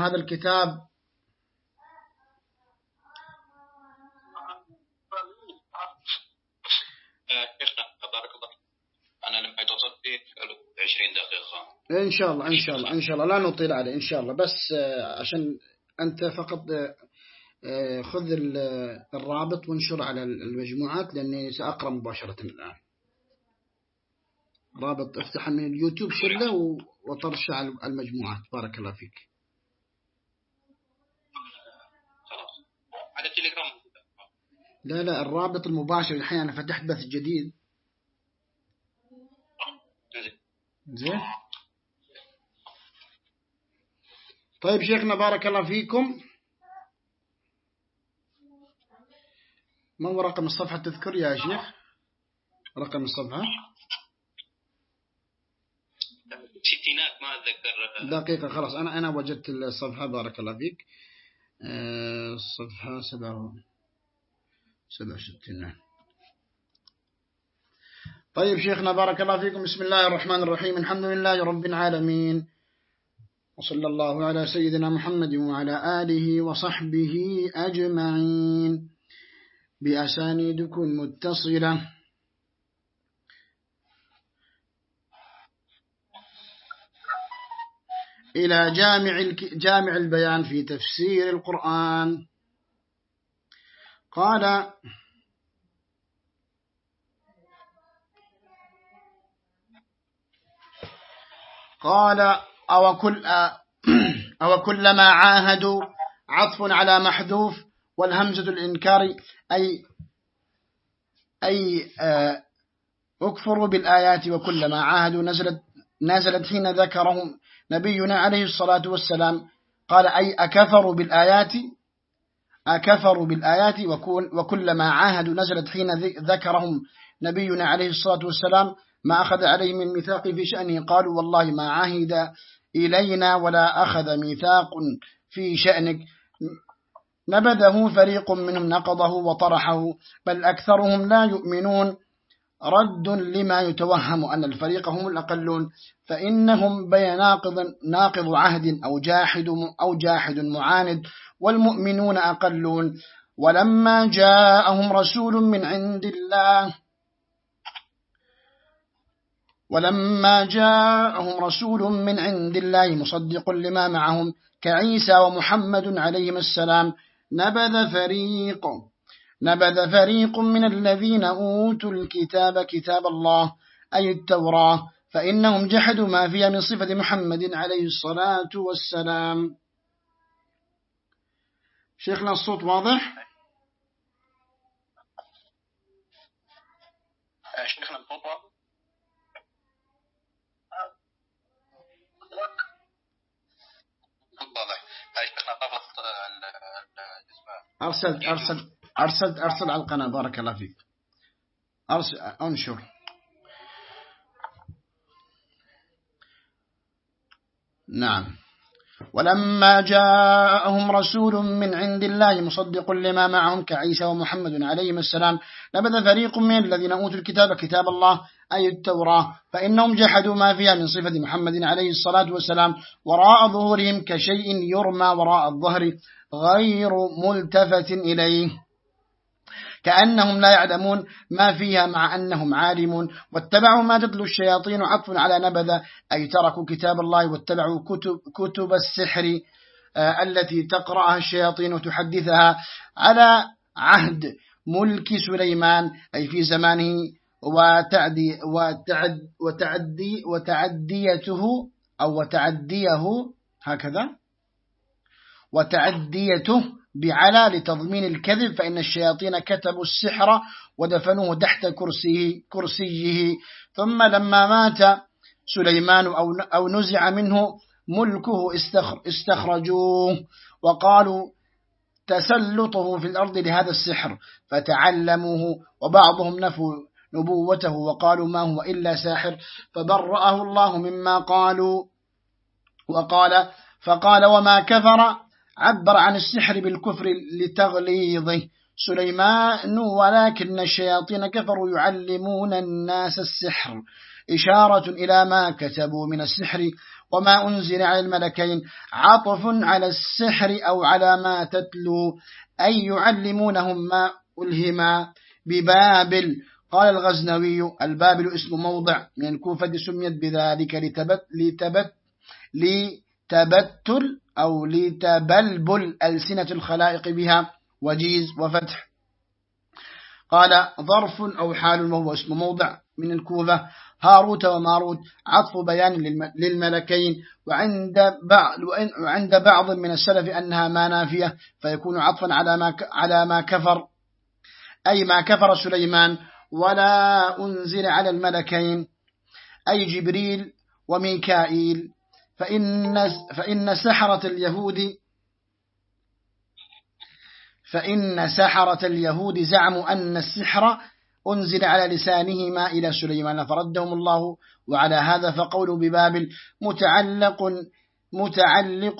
هذا الكتاب؟ إن شاء الله إن شاء الله إن شاء الله. لا نطيل عليه إن شاء الله. بس آه، عشان أنت فقط آه، خذ الرابط وانشر على المجموعات لأني سأقرأ مباشرة الآن. رابط افتح من اليوتيوب كله وطرش على المجموعات. بارك الله فيك. على التليجرام لا لا الرابط المباشر الحين أنا فتحت بث جديد. زين. طيب شيخنا بارك الله فيكم. ما هو رقم الصفحة؟ تذكر يا شيخ. رقم الصفحة. ستينات ما أتذكر. دقيقة خلاص. أنا أنا وجدت الصفحة بارك الله فيك. الصفحة سبعة سبعة ستين طيب شيخنا بارك الله فيكم. بسم الله الرحمن الرحيم. الحمد لله رب العالمين. وصلى الله على سيدنا محمد وعلى آله وصحبه أجمعين. بأسانيدكم متصلة. إلى جامع جامع البيان في تفسير القرآن. قال قال أو, كل أو كلما عاهدوا عطف على محذوف والهمزة الإنكار أي أي آه، أكفروا بالآيات وكلما عاهدوا نزلت نزلت حين ذكرهم نبينا عليه الصلاة والسلام. قال أي أكفروا بالآيات أكفروا بالآيات وكلما عاهدوا نزلت حين ذكرهم نبينا عليه الصلاة والسلام. ما أخذ عليه من ميثاق في شأنه. قالوا والله ما عاهد إلينا ولا أخذ ميثاق في شأنك. نبذه فريق منهم نقضه وطرحه بل أكثرهم لا يؤمنون. رد لما يتوهم أن الفريق هم الأقلون فإنهم بين ناقض, ناقض عهد أو جاحد, أو جاحد معاند والمؤمنون أقلون. ولما جاءهم رسول من عند الله ولما جاءهم رسول من عند الله مصدق لما معهم كعيسى ومحمد عليهم السلام نبذ فريق نبذ فريق من الذين أوتوا الكتاب كتاب الله أي التوراة فإنهم جحدوا ما فيها من صفة محمد عليه الصلاة والسلام. شيخنا الصوت واضح؟ شيخنا الصوت واضح. أرسلت أرسل أرسلت أرسل على القناة. بارك الله فيك. أرسل أنشر. نعم. ولما جاءهم رسول من عند الله مصدق لما معهم كعيسى ومحمد عليهم السلام نبذ فريق من الذين أوتوا الكتاب كتاب الله أي التوراة فإنهم جحدوا ما فيها من صفة محمد عليه الصلاة والسلام وراء ظهورهم كشيء يرمى وراء الظهر غير ملتفت إليه. كأنهم لا يعلمون ما فيها مع أنهم عالمون. واتبعوا ما تتلو الشياطين عطف على نبذ أي تركوا كتاب الله واتبعوا كتب, كتب السحر آه، التي تقرأها الشياطين وتحدثها على عهد ملك سليمان أي في زمانه وتعدي وتعد وتعدي وتعديته أو وتعديه هكذا وتعديته بعلى لتضمين الكذب فإن الشياطين كتبوا السحر ودفنوه تحت كرسيه, كرسيه. ثم لما مات سليمان أو نزع منه ملكه استخرجوه وقالوا تسلطه في الأرض لهذا السحر فتعلموه وبعضهم نفوا نبوته وقالوا ما هو إلا ساحر فبرأه الله مما قالوا وقال فقال وما كفر عبر عن السحر بالكفر لتغليظه. سليمان ولكن الشياطين كفروا يعلمون الناس السحر. إشارة إلى ما كتبوا من السحر وما أنزل على الملكين. عطف على السحر أو على ما تتلو أي يعلمونهم ما ألهما ببابل. قال الغزنوي البابل اسم موضع من الكوفة سميت بذلك لتبت لتبت لتبتل أو لتبلبل ألسنة الخلائق بها وجيز وفتح. قال ظرف أو حال وهو اسم موضع من الكوفة. هاروت وماروت عطف بيان للملكين. وعند بعض وعند بعض من السلف أنها ما نافية فيكون عطفا على ما على ما كفر. أي ما كفر سليمان ولا أنزل على الملكين. أي جبريل وميكائيل فإن, فإن سحرة اليهود فإن سحرة اليهود زعموا أن السحر أنزل على لسانهما إلى سليمان فردهم الله وعلى هذا فقول ببابل متعلق متعلق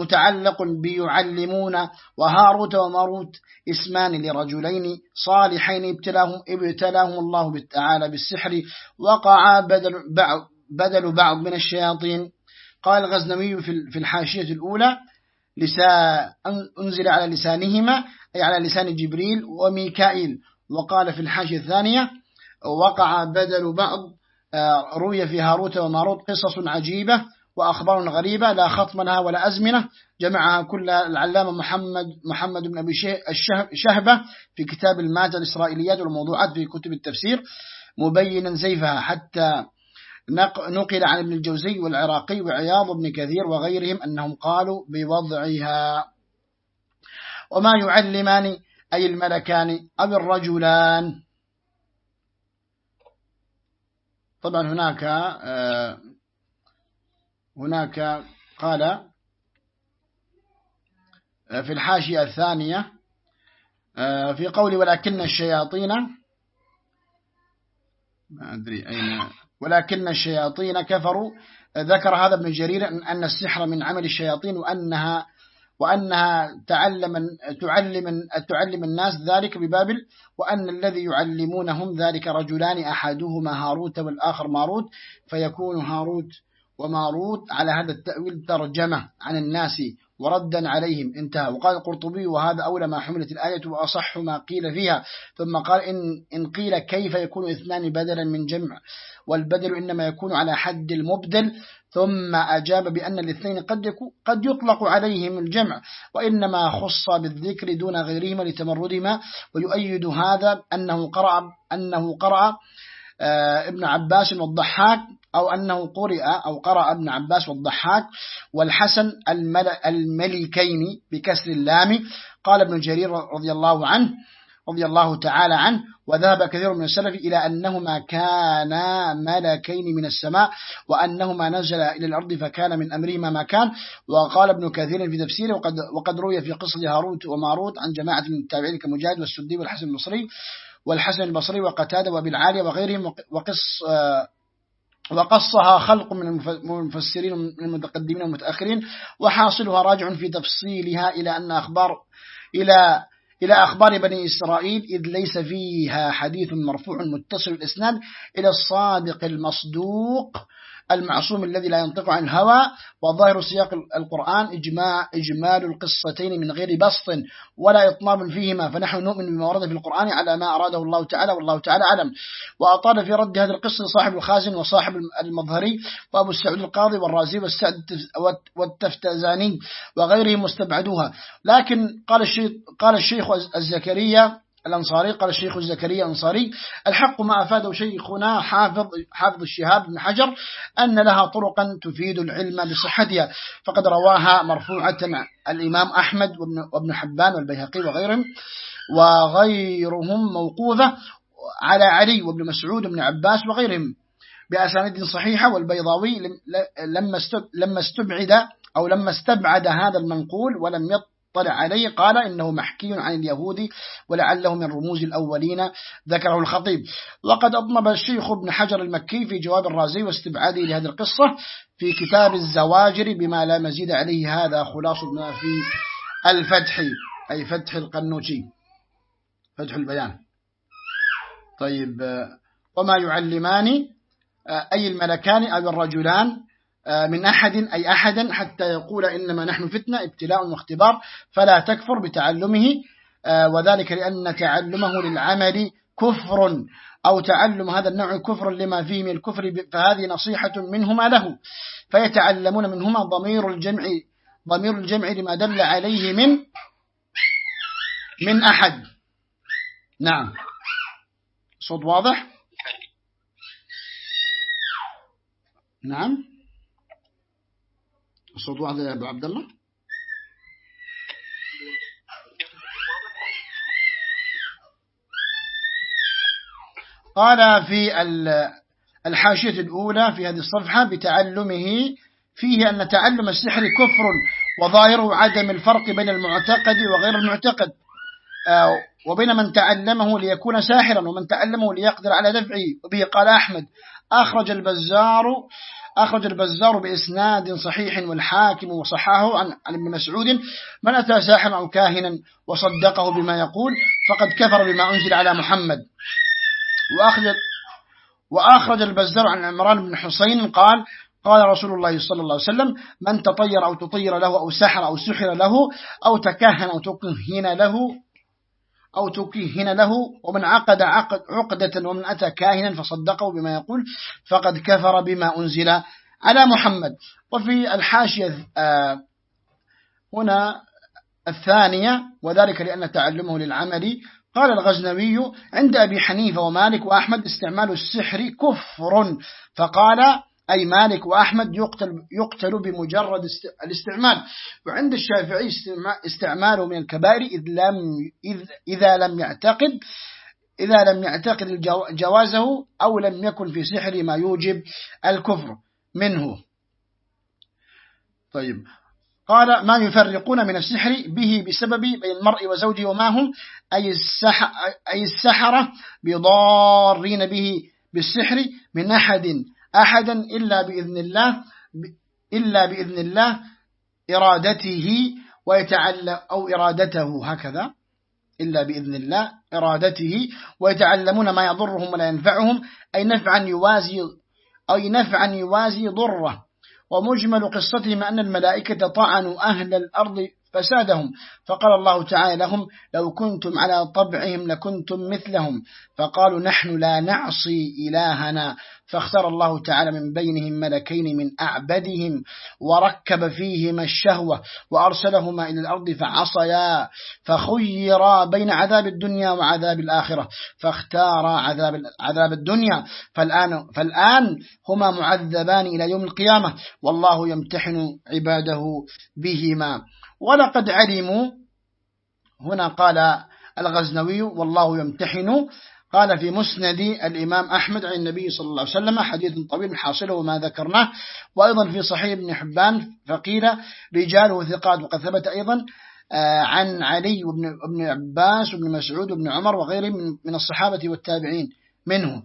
متعلق بيعلمون وهاروت وماروت اسمان لرجلين صالحين ابتلاهم ابتلاهم الله تعالى بالسحر وقع بدل بعض, بدل بعض من الشياطين. قال الغزنوي في الحاشية الأولى أنزل على لسانهما أي على لسان جبريل وميكائيل. وقال في الحاشية الثانية وقع بدل بعض آه، روي في هاروت وماروت قصص عجيبة وأخبار غريبة لا خطم لها ولا أزمنة. جمعها كل العلامة محمد محمد بن أبي شهبة في كتاب المادة الإسرائيليات والموضوعات في كتب التفسير مبينا زيفها حتى نقل عن ابن الجوزي والعراقي وعياض بن كثير وغيرهم أنهم قالوا بوضعها. وما يعلمان أي الملكان أو الرجلان. طبعا هناك آه، هناك قال آه، في الحاشية الثانية آه، في قول ولكن الشياطين ما أدري أين ولكن الشياطين كفروا. ذكر هذا ابن جرير أن السحر من عمل الشياطين وأنها وأنها تعلم تعلم تعلم الناس ذلك ببابل وأن الذي يعلمونهم ذلك رجلان أحدهما هاروت والآخر ماروت فيكون هاروت وماروت على هذا التأويل ترجمة عن الناس. وردا عليهم انتهى. وقال القرطبي وهذا أولى ما حملت الآية وأصح ما قيل فيها. ثم قال إن, إن قيل كيف يكون اثنان بدلا من جمع؟ والبدل إنما يكون على حد المبدل. ثم أجاب بأن الاثنين قد, قد يطلق عليهم الجمع وإنما خص بالذكر دون غيرهما لتمردهما. ويؤيد هذا أنه قرأ, أنه قرأ آه، ابن عباس والضحاك أو أنه قرئ أو قرأ ابن عباس والضحاك والحسن الملكين بكسر اللام. قال ابن جرير رضي الله عنه رضي الله تعالى عنه وذهب كثير من السلف إلى أنهما كانا ملكين من السماء وأنهما نزل إلى الأرض فكان من أمرهما ما كان. وقال ابن كثير في تفسيره وقد, وقد روي في قصة هاروت وماروت عن جماعة من التابعين كمجاهد والسدي والحسن البصري والحسن البصري وقتادة وبالعالية وغيرهم وقص وقصها خلق من المفسرين من المتقدمين والمتأخرين وحاصلها راجع في تفصيلها إلى أن أخبار إلى إلى أخبار بني إسرائيل إذ ليس فيها حديث مرفوع متصل الإسناد إلى الصادق المصدوق المعصوم الذي لا ينطق عن الهوى وظاهر سياق القرآن إجماع إجمال القصتين من غير بسط ولا إطناب فيهما فنحن نؤمن بما ورد في القرآن على ما أراده الله تعالى والله تعالى أعلم. وأطال في رد هذه القصة صاحب الخازن وصاحب المظهري وأبو السعود القاضي والرازي والسعد والتفتزاني وغيرهم مستبعدوها. لكن قال الشيخ, قال الشيخ الزكريا الأنصاري قال الشيخ الزكريا الأنصاري الحق ما أفاده شيخنا حافظ, حافظ الشهاب بن حجر أن لها طرقا تفيد العلم بصحتها فقد رواها مرفوعة الإمام أحمد وابن حبان والبيهقي وغيرهم وغيرهم موقوفة على علي وابن مسعود وابن عباس وغيرهم بأسانيد صحيحة والبيضاوي لما استبعد أو لما استبعد هذا المنقول ولم يطلع اطلع عليه قال إنه محكي عن اليهود ولعله من رموز الأولين ذكره الخطيب. وقد أطنب الشيخ ابن حجر المكي في جواب الرازي واستبعاده لهذه القصة في كتاب الزواجر بما لا مزيد عليه هذا خلاص ما في الفتح أي فتح القنوشي فتح البيان. طيب وما يعلمان أي الملكان أو الرجلان من أحد أي أحدا حتى يقول إنما نحن فتنة ابتلاء واختبار فلا تكفر بتعلمه آه، وذلك لأن تعلمه للعمل كفر أو تعلم هذا النوع كفر لما فيه من الكفر فهذه نصيحة منهما له. فيتعلمون منهما ضمير الجمع ضمير الجمع لما دل عليه من من أحد. نعم. صوت واضح؟ نعم. الصوت واضح يا أبو عبد الله؟ قال في الحاشية الأولى في هذه الصفحة بتعلمه فيه أن تعلم السحر كفر وظاهره عدم الفرق بين المعتقد وغير المعتقد. آه، وبين من تعلمه ليكون ساحرا ومن تعلمه ليقدر على دفعه. وبه قال أحمد أخرج البزار أخرج البزار بإسناد صحيح والحاكم وصحاه عن, عن ابن مسعود من أتى ساحرا أو كاهنا وصدقه بما يقول فقد كفر بما أنزل على محمد. وأخرج, وأخرج البزار عن عمران بن حسين قال قال رسول الله صلى الله عليه وسلم من تطير أو تطير له أو سحر أو سحر له أو تكهن أو تكهن له أو تكهن له ومن عقد عقد عقدة ومن أتى كاهنا فصدقه بما يقول فقد كفر بما أنزل على محمد. وفي الحاشية آه، هنا الثانية وذلك لأن تعلمه للعمل. قال الغزنوي عند أبي حنيفة ومالك وأحمد استعمال السحر كفر فقال أي مالك وأحمد يقتل, يقتل بمجرد الاستعمال. وعند الشافعي استعماله من الكبائر إذ لم إذ إذا لم يعتقد إذا لم يعتقد جوازه أو لم يكن في سحر ما يوجب الكفر منه. طيب. قال ما يفرقون من السحر به بسبب بين المرء وزوجه وما هم؟ أي, أي السحرة بضارين به بالسحر من أحد أحدا إلا بإذن الله إلا بإذن الله إرادته ويتعلم أو إرادته هكذا إلا بإذن الله إرادته ويتعلمون ما يضرهم ولا ينفعهم أي نفعا يوازي أي نفعا يوازي ضره. ومجمل قصتهم أن الملائكة طعنوا أهل الأرض فسادهم. فقال الله تعالى لهم لو كنتم على طبعهم لكنتم مثلهم. فقالوا نحن لا نعصي إلهنا. فاختار الله تعالى من بينهم ملكين من أعبدهم وركب فيهما الشهوة وأرسلهما إلى الأرض فعصيا فخيرا بين عذاب الدنيا وعذاب الآخرة. فاختارا عذاب, عذاب الدنيا. فالآن, فالآن هما معذبان إلى يوم القيامة. والله يمتحن عباده بهما. ولقد علموا. هنا قال الغزنوي والله يمتحن قال في مسند الإمام أحمد عن النبي صلى الله عليه وسلم حديث طويل حاصله وما ذكرناه وأيضا في صحيح ابن حبان فقيل رجاله ثقات وقد ثبت أيضا آه، عن علي وابن عباس وابن مسعود وابن عمر وغيرهم من الصحابة والتابعين منه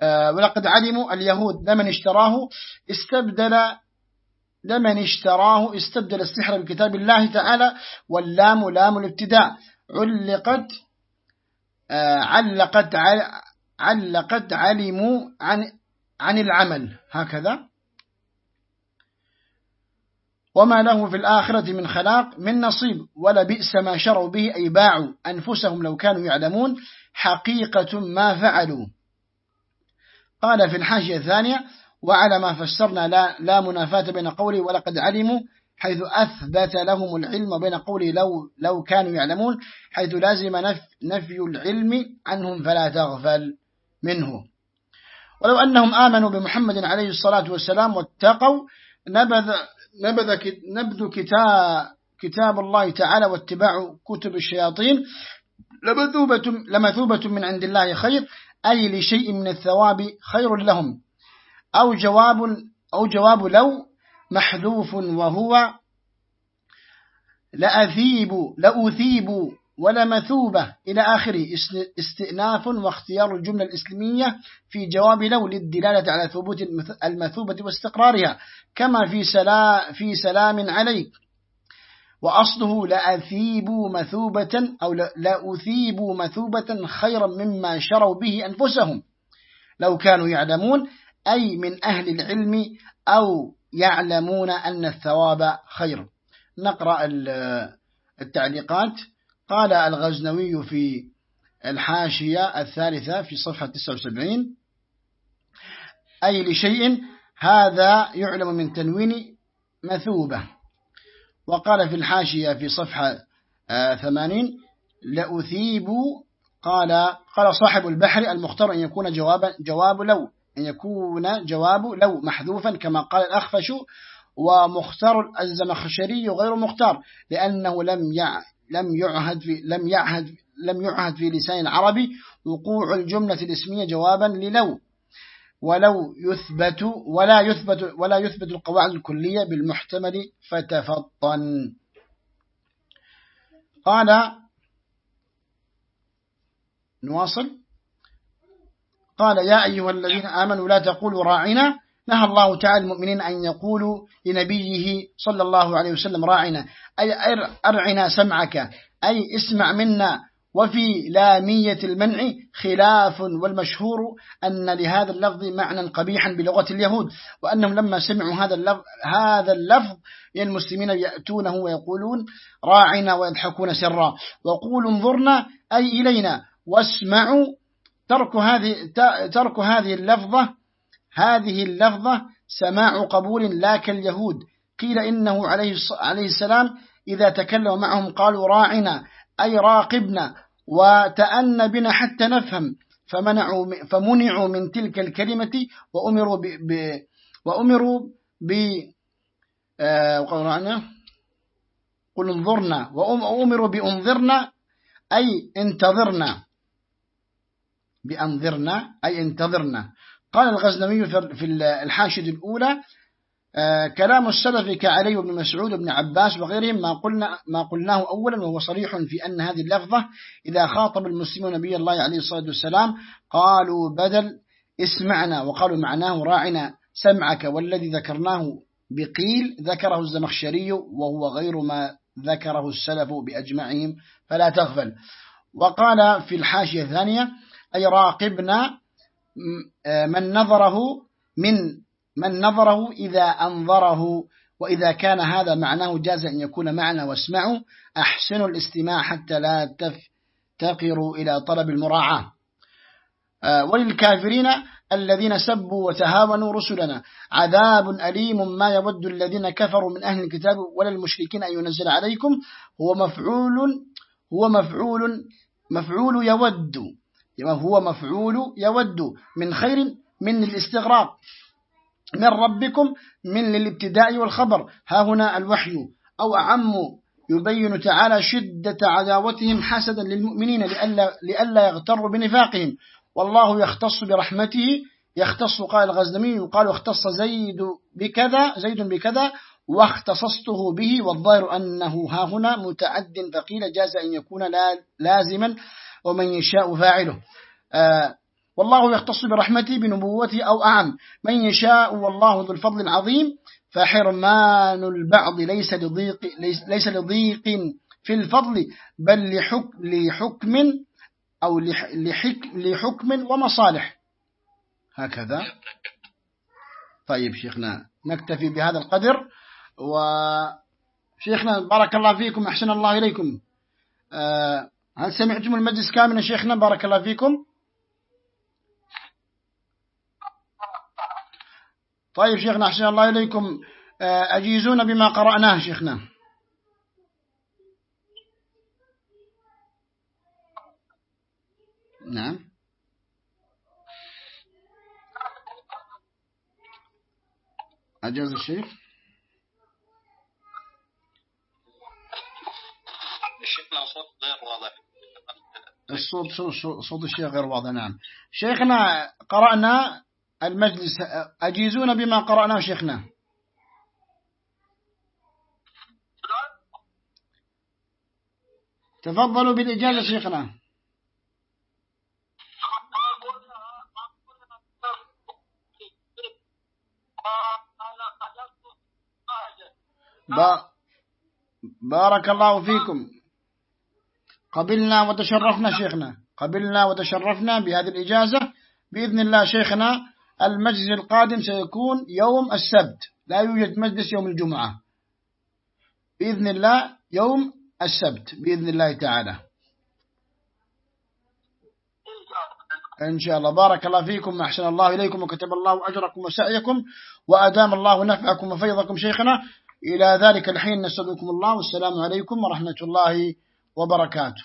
آه، ولقد علموا اليهود لمن اشتراه استبدل لمن اشتراه استبدل السحر بكتاب الله تعالى واللام لام الابتداء علقت علقت علقت علموا عن عن العمل. هكذا. وما له في الآخرة من خلاق من نصيب. ولا بئس ما شروا به أي باعوا أنفسهم لو كانوا يعلمون. حقيقة ما فعلوا. قال في الحاشية الثانية وعلى ما فسرنا لا, لا منافاة بين قوله ولقد علموا. حيث أثبت لهم العلم بين قوله لو, لو كانوا يعلمون حيث لازم نفي العلم عنهم فلا تغفل منه. ولو أنهم آمنوا بمحمد عليه الصلاة والسلام واتقوا نبذ, نبذ, نبذ كتاب, كتاب الله تعالى واتباع كتب الشياطين لمثوبة, لمثوبة من عند الله خير أي لشيء من الثواب خير لهم أو جواب أو جواب لو محذوف وهو لأثيب لأثيب ولا مثوبة إلى آخره استئناف واختيار الجملة الإسلامية في جواب لو للدلالة على ثبوت المثوبة واستقرارها. كما في, سلا في سلام عليك. وأصله لأثيب مثوبة أو لأثيب مثوبة خيرا مما شروا به أنفسهم. لو كانوا يعلمون أي من أهل العلم أو يعلمون أن الثواب خير. نقرأ التعليقات. قال الغزنوي في الحاشية الثالثة في صفحة 79 أي لشيء هذا يعلم من تنوين مثوبة. وقال في الحاشية في صفحة 80 لأثيب قال قال صاحب البحر المختار أن يكون جوابا جواب لو. أن يكون جواب لو محذوفا كما قال الأخفش ومختار الزمخشري غير مختار لأنه لم لم يعهد في لم يعهد لم يعهد في لسان العربي وقوع الجملة الاسمية جوابا للو. ولو يثبت ولا يثبت ولا يثبت القواعد الكلية بالمحتمل فتفطن. قال نواصل؟ قال يا أيها الذين آمنوا لا تقولوا راعنا. نهى الله تعالى المؤمنين أن يقولوا لنبيه صلى الله عليه وسلم راعنا. أي أرعنا سمعك. أي اسمع منا. وفي لامية المنع خلاف والمشهور أن لهذا اللفظ معنى قبيحا بلغة اليهود وأنهم لما سمعوا هذا اللفظ, هذا اللفظ المسلمين يأتونه ويقولون راعنا ويضحكون سرا. وقولوا انظرنا أي إلينا. واسمعوا ترك هذه ترك هذه اللفظة هذه اللفظة سماع قبول لا كاليهود. قيل إنه عليه عليه السلام إذا تكلم معهم قالوا راعنا أي راقبنا وتأن بنا حتى نفهم. فمنعوا فمنعوا من تلك الكلمة وأمروا ب, وأمروا ب آه، قل انظرنا وأمروا بأنظرنا أي انتظرنا. بأنظرنا أي انتظرنا. قال الغزنوي في الحاشد الأولى آه، كلام السلف كعلي بن مسعود بن عباس وغيرهم ما قلنا ما قلناه أولا وهو صريح في أن هذه اللفظة إذا خاطب المسلمون نبي الله عليه الصلاة والسلام قالوا بدل اسمعنا وقالوا معناه راعنا سمعك والذي ذكرناه بقيل ذكره الزمخشري وهو غير ما ذكره السلف بأجمعهم فلا تغفل. وقال في الحاشية الثانية أي راقبنا آه، من نظره من من نظره إذا أنظره. وإذا كان هذا معناه جاز أن يكون معنا واسمعوا أحسنوا الاستماع حتى لا تفتقروا إلى طلب المراعاة. آه، وللكافرين الذين سبوا وتهاونوا رسلنا عذاب أليم ما يود الذين كفروا من أهل الكتاب ولا المشركين أن ينزل عليكم. هو مفعول هو مفعول مفعول يود. هو مفعول يود من خير من الاستغراق من ربكم من للابتداء والخبر. ها هنا الوحي أو أعم يبين تعالى شدة عداوتهم حسدا للمؤمنين لألا, لألا يغتروا بنفاقهم. والله يختص برحمته يختص قال الغزنمي يقال اختص زيد بكذا زيد بكذا واختصصته به. والظاهر أنه ها هنا متعد فقيل جاز أن يكون لازما. ومن يشاء فاعله. آه والله يختص برحمته بنبوته أو أعم. من يشاء والله ذو الفضل العظيم. فحرمان البعض ليس لضيق, ليس لضيق في الفضل بل لحكم, لحكم أو لحكم ومصالح. هكذا. طيب شيخنا نكتفي بهذا القدر. وشيخنا بارك الله فيكم أحسن الله إليكم. آه، هل سمعتم المجلس كاملا شيخنا؟ بارك الله فيكم. طيب شيخنا أحسن الله إليكم. آه، أجيزون بما قرأناه شيخنا. نعم. أجاز الشيخ. الصوت صوت الشيخ غير واضح نعم. شيخنا قرأنا المجلس أجيزون بما قرأناه شيخنا؟ تفضلوا بالإجازة شيخنا. بارك الله فيكم. قبلنا وتشرفنا شيخنا. قبلنا وتشرفنا بهذه الإجازة. بإذن الله شيخنا المجلس القادم سيكون يوم السبت. لا يوجد مجلس يوم الجمعة. بإذن الله يوم السبت. بإذن الله تعالى. إن شاء الله. بارك الله فيكم أحسن الله إليكم وكتب الله أجركم وسعيكم وأدام الله نفعكم وفيضكم شيخنا. إلى ذلك الحين نسألكم الله. والسلام عليكم ورحمة الله وبركاته